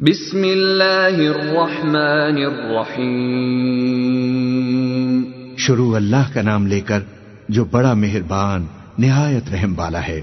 بسم اللہ الرحمن الرحیم۔ شروع اللہ کا نام لے کر جو بڑا مہربان، نہایت رحم والا ہے۔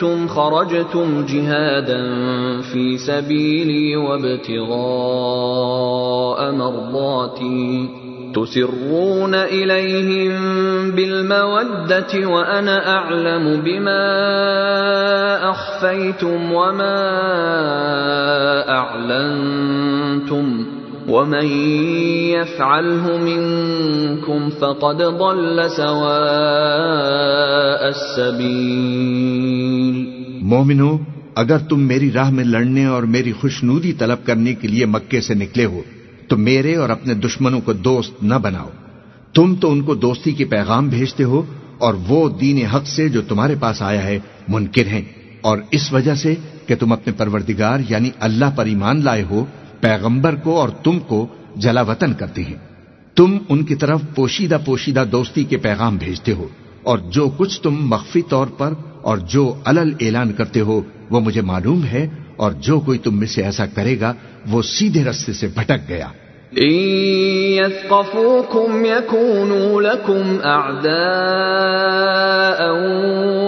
كنتم خرجتم جهادا في سبيلي وابتغاء مرضاتي تسرون إليهم بالمودة وأنا أعلم بما أخفيتم وما أعلنتم ومن يفعله منكم فقد ضل سواء السبيل مومنو، اگر تم میری راہ میں لڑنے اور میری خوشنودی طلب کرنے کے لیے مکے سے نکلے ہو، تو میرے اور اپنے دشمنوں کو دوست نہ بناؤ۔ تم تو ان کو دوستی کے پیغام بھیجتے ہو اور وہ دین حق سے جو تمہارے پاس آیا ہے، منکر ہیں۔ اور اس وجہ سے کہ تم اپنے پروردگار یعنی اللہ پر ایمان لائے ہو، پیغمبر کو اور تم کو جلا وطن کرتے ہیں۔ تم ان کی طرف پوشیدہ پوشیدہ دوستی کے پیغام بھیجتے ہو، اور جو کچھ تم مخفی طور پر اور جو الل اعلان کرتے ہو وہ مجھے معلوم ہے اور جو کوئی تم میں سے ایسا کرے گا وہ سیدھے رستے سے بھٹک گیا۔ يثقفوكم يكونوا لكم أعداء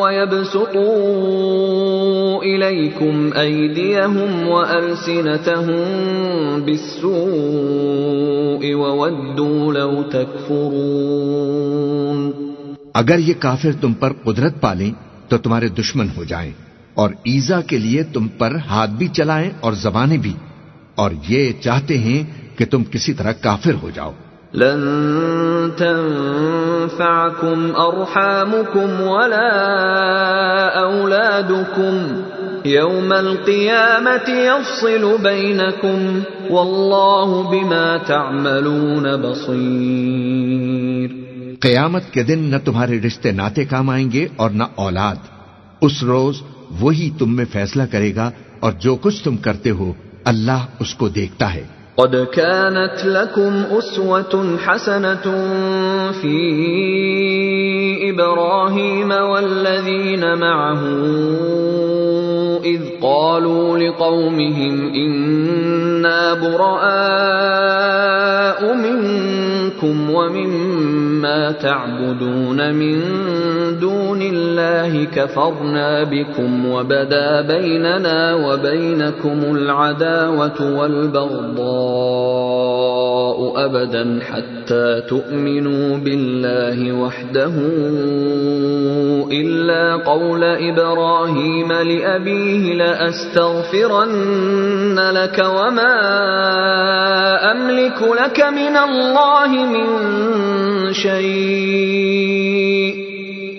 ويبسطوا إليكم أيديهم وألسنتهم بالسوء وودوا لو تكفرون اگر یہ کافر تم پر قدرت پالیں تو تمہارے دشمن ہو جائیں اور ایزا کے لیے تم پر ہاتھ بھی چلائیں اور زبانیں بھی اور یہ چاہتے ہیں کہ تم کسی طرح کافر ہو جاؤ۔ لن تنفعكم ارحامكم ولا اولادكم يوم القيامه يفصل بينكم والله بما تعملون بصير قیامت کے دن نہ تمہارے رشتے ناتے کام آئیں گے اور نہ اولاد۔ اس روز وہی تم میں فیصلہ کرے گا اور جو کچھ تم کرتے ہو، اللہ اس کو دیکھتا ہے۔ قد كانت لكم أسوة حسنة في إبراهيم والذين معه إذ قالوا لقومهم إنا براء منكم ومما تعبدون من دون الله كفرنا بكم وبدا بيننا وبينكم العداوة والبغضاء أبدا حتى تؤمنوا بالله وحده إلا قول إبراهيم لأبيه لأستغفرن لك وما أملك لك من الله من شيء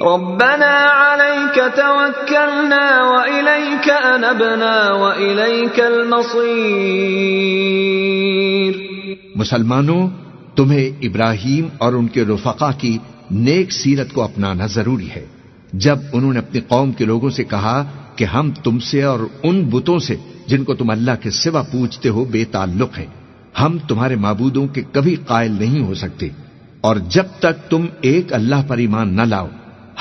ربنا عليك توكلنا وإليك أنبنا وإليك المصير. مسلمانوں، تمہیں ابراہیم اور ان کے رفقا کی نیک سیرت کو اپنانا ضروری ہے۔ جب انہوں نے اپنی قوم کے لوگوں سے کہا کہ ہم تم سے اور ان بتوں سے جن کو تم اللہ کے سوا پوچھتے ہو بے تعلق ہیں، ہم تمہارے معبودوں کے کبھی قائل نہیں ہو سکتے۔ اور جب تک تم ایک اللہ پر ایمان نہ لاؤ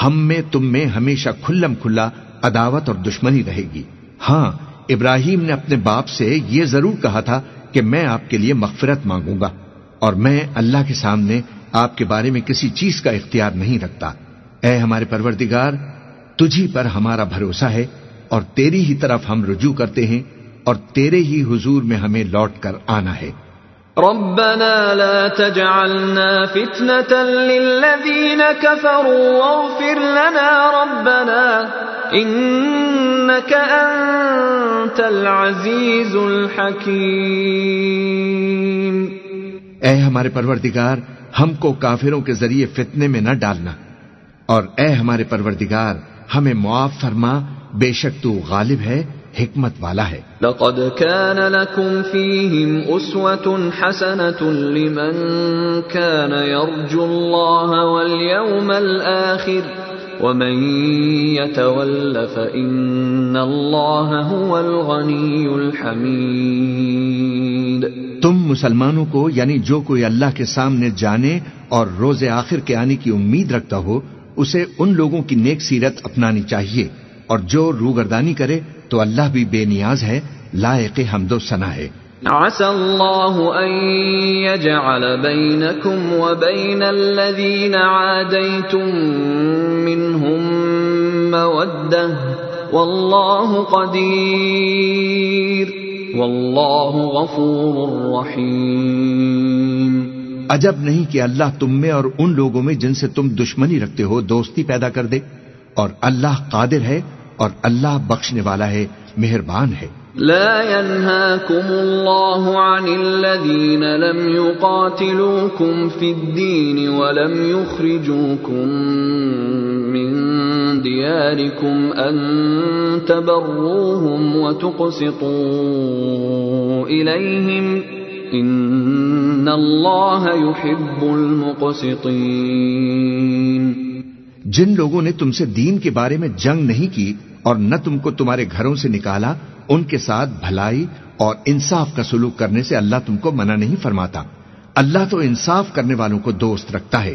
ہم میں تم میں ہمیشہ کھلم کھلا عداوت اور دشمنی رہے گی۔ ہاں ابراہیم نے اپنے باپ سے یہ ضرور کہا تھا کہ میں آپ کے لیے مغفرت مانگوں گا اور میں اللہ کے سامنے آپ کے بارے میں کسی چیز کا اختیار نہیں رکھتا۔ اے ہمارے پروردگار، تجھی پر ہمارا بھروسہ ہے اور تیری ہی طرف ہم رجوع کرتے ہیں اور تیرے ہی حضور میں ہمیں لوٹ کر آنا ہے۔ ربنا لا تجعلنا فتنة للذين كفروا واغفر لنا ربنا إنك أنت العزيز الحكيم۔ اے ہمارے پروردگار، ہم کو کافروں کے ذریعے فتنے میں نہ ڈالنا۔ اور اے ہمارے پروردگار، ہمیں معاف فرما، بے شک تو غالب ہے حکمت والا ہے۔ لقد كان لكم فيهم أسوة حسنة لمن كان يرجو الله واليوم الآخر ومن يتول فإن الله هو الغني الحميد۔ تم مسلمانوں کو یعنی جو کوئی اللہ کے سامنے جانے اور روز آخر کے آنے کی امید رکھتا ہو اسے ان لوگوں کی نیک سیرت اپنانی چاہیے۔ اور جو روگردانی کرے تو اللہ بھی بے نیاز ہے لائق حمد و ثنا ہے۔ عسى الله أن يجعل بينكم وبين الذين عاديتم منهم مودة. والله قدير. والله غفور رحيم. عجب نہیں کہ اللہ تم میں اور ان لوگوں میں جن سے تم دشمنی رکھتے ہو دوستی پیدا کر دے۔ اور اللہ قادر ہے اور اللہ بخشنے والا ہے، مہربان ہے۔ لا ينهاكم الله عن الذين لم يقاتلوكم في الدين ولم يخرجوكم من دياركم أن تبروهم وتقسطوا إليهم إن الله يحب المقسطين۔ جن لوگوں نے تم سے دین کے بارے میں جنگ نہیں کی اور نہ تم کو تمہارے گھروں سے نکالا، ان کے ساتھ بھلائی اور انصاف کا سلوک کرنے سے اللہ تم کو منع نہیں فرماتا۔ اللہ تو انصاف کرنے والوں کو دوست رکھتا ہے۔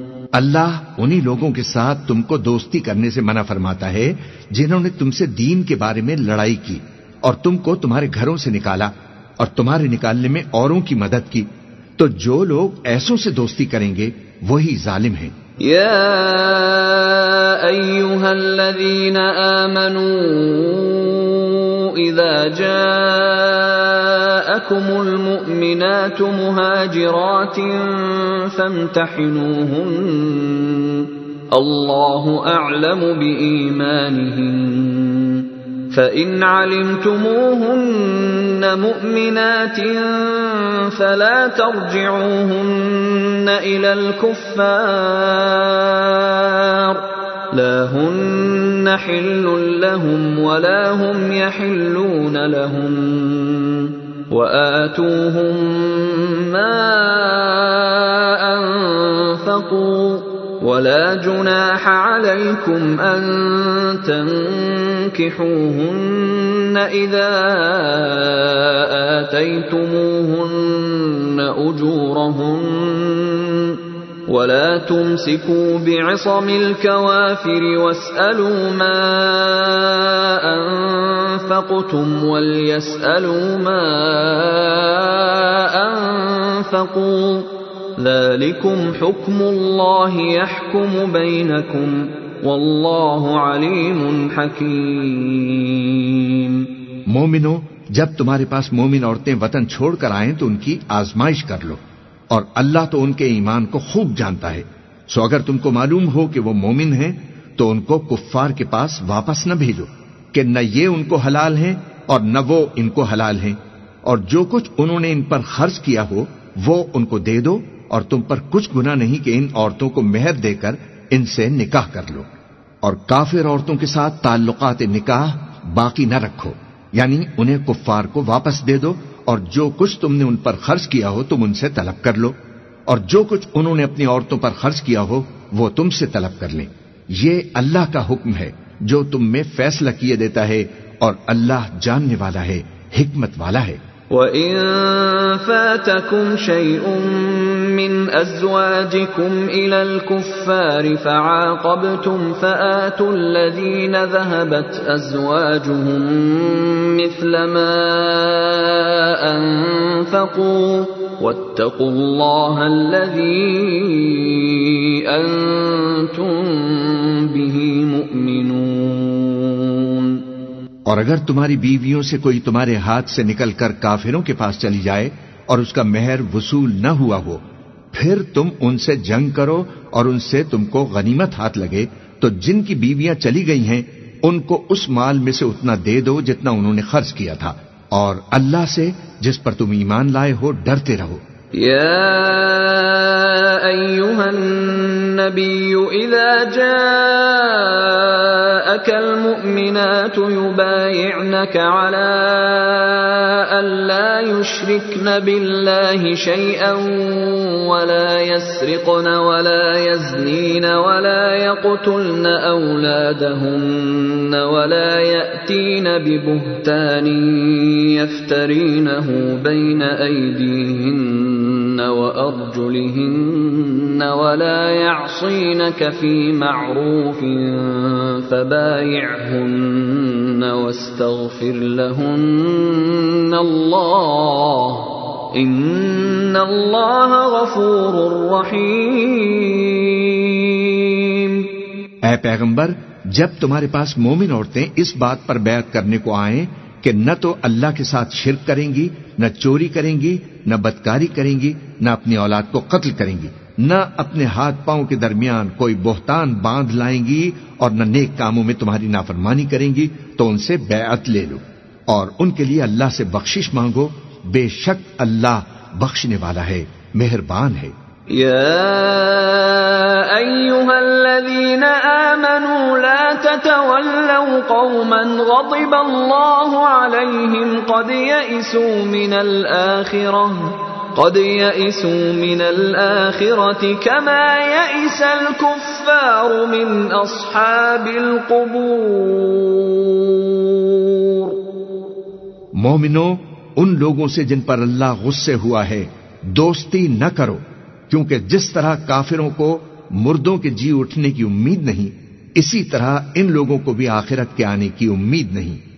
اللہ انہی لوگوں کے ساتھ تم کو دوستی کرنے سے منع فرماتا ہے جنہوں نے تم سے دین کے بارے میں لڑائی کی اور تم کو تمہارے گھروں سے نکالا اور تمہارے نکالنے میں اوروں کی مدد کی۔ تو جو لوگ ایسوں سے دوستی کریں گے، وہی ظالم ہیں۔ يا ايها الذين اذا جاءكم المؤمنات مهاجرات فامتحنوهن. الله اعلم بايمانهن فان علمتموهن مؤمنات فلا ترجعوهن الى الكفار. لا هن حل لهم ولا هم يحلون لهم واتوهم ما انفقوا ولا جناح عليكم ان تنكحوهن اذا اتيتموهن اجورهن ولا تمسكوا بعصم الكوافر واسالوا ما انفقتم وليسالوا ما انفقوا ذلكم حكم الله يحكم بينكم والله عليم حكيم مومنو، جب تمہارے پاس مومن عورتیں وطن چھوڑ کر آئیں تو ان کی آزمائش کر لو۔ اور اللہ تو ان کے ایمان کو خوب جانتا ہے۔ سو اگر تم کو معلوم ہو کہ وہ مومن ہیں، تو ان کو کفار کے پاس واپس نہ بھیجو کہ نہ یہ ان کو حلال ہیں اور نہ وہ ان کو حلال ہیں۔ اور جو کچھ انہوں نے ان پر خرچ کیا ہو، وہ ان کو دے دو اور تم پر کچھ گنا نہیں کہ ان عورتوں کو مہر دے کر ان سے نکاح کر لو۔ اور کافر عورتوں کے ساتھ تعلقات نکاح باقی نہ رکھو یعنی انہیں کفار کو واپس دے دو اور جو کچھ تم نے ان پر خرچ کیا ہو تم ان سے طلب کر لو اور جو کچھ انہوں نے اپنی عورتوں پر خرچ کیا ہو وہ تم سے طلب کر لیں۔ یہ اللہ کا حکم ہے جو تم میں فیصلہ کیے دیتا ہے اور اللہ جاننے والا ہے، حکمت والا ہے۔ وَإِن فَاتَكُمْ شَيْءٌ مِّنْ أَزْوَاجِكُمْ إِلَى الْكُفَّارِ فَعَاقَبْتُمْ فَآتُوا الَّذِينَ ذَهَبَتْ أَزْوَاجُهُم مِّثْلَ مَا أَنفَقُوا وَاتَّقُوا اللَّهَ الَّذِي أَنتُم بِهِ مُؤْمِنُونَ اور اگر تمہاری بیویوں سے کوئی تمہارے ہاتھ سے نکل کر کافروں کے پاس چلی جائے اور اس کا مہر وصول نہ ہوا ہو پھر تم ان سے جنگ کرو اور ان سے تم کو غنیمت ہاتھ لگے تو جن کی بیویاں چلی گئی ہیں، ان کو اس مال میں سے اتنا دے دو جتنا انہوں نے خرچ کیا تھا۔ اور اللہ سے جس پر تم ایمان لائے ہو، ڈرتے رہو۔ يا أيها النبي إذا جاءك المؤمنات يبايعنك على أن لا يشركن بالله شيئا ولا يسرقن ولا يزنين ولا يقتلن أولادهن ولا يأتين ببهتان يفترينه بين أيديهن وأرجلهن ولا يعصينك في معروف فبايعهن واستغفر لهن الله إن الله غفور رحيم اے پیغمبر، جب تمہارے پاس مومن عورتیں اس بات پر بیعت کرنے کو آئیں کہ نہ تو اللہ کے ساتھ شرک کریں گی نہ چوری کریں گی، نہ بدکاری کریں گی، نہ اپنی اولاد کو قتل کریں گی۔ نہ اپنے ہاتھ پاؤں کے درمیان کوئی بہتان باندھ لائیں گی اور نہ نیک کاموں میں تمہاری نافرمانی کریں گی، تو ان سے بیعت لے لو۔ اور ان کے لیے اللہ سے بخشش مانگو، بے شک اللہ بخشنے والا ہے، مہربان ہے۔ يا ايها الذين امنوا لا تتولوا قوما غضب الله عليهم قد يئسوا من الاخره قد يئسوا من الاخره كما يئس الكفار من اصحاب القبور مومنو، ان لوگوں سے جن پر اللہ غصے ہوا ہے، دوستی نہ کرو۔ کیونکہ جس طرح کافروں کو مردوں کے جی اٹھنے کی امید نہیں، اسی طرح ان لوگوں کو بھی آخرت کے آنے کی امید نہیں۔